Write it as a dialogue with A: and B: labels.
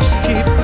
A: Just keep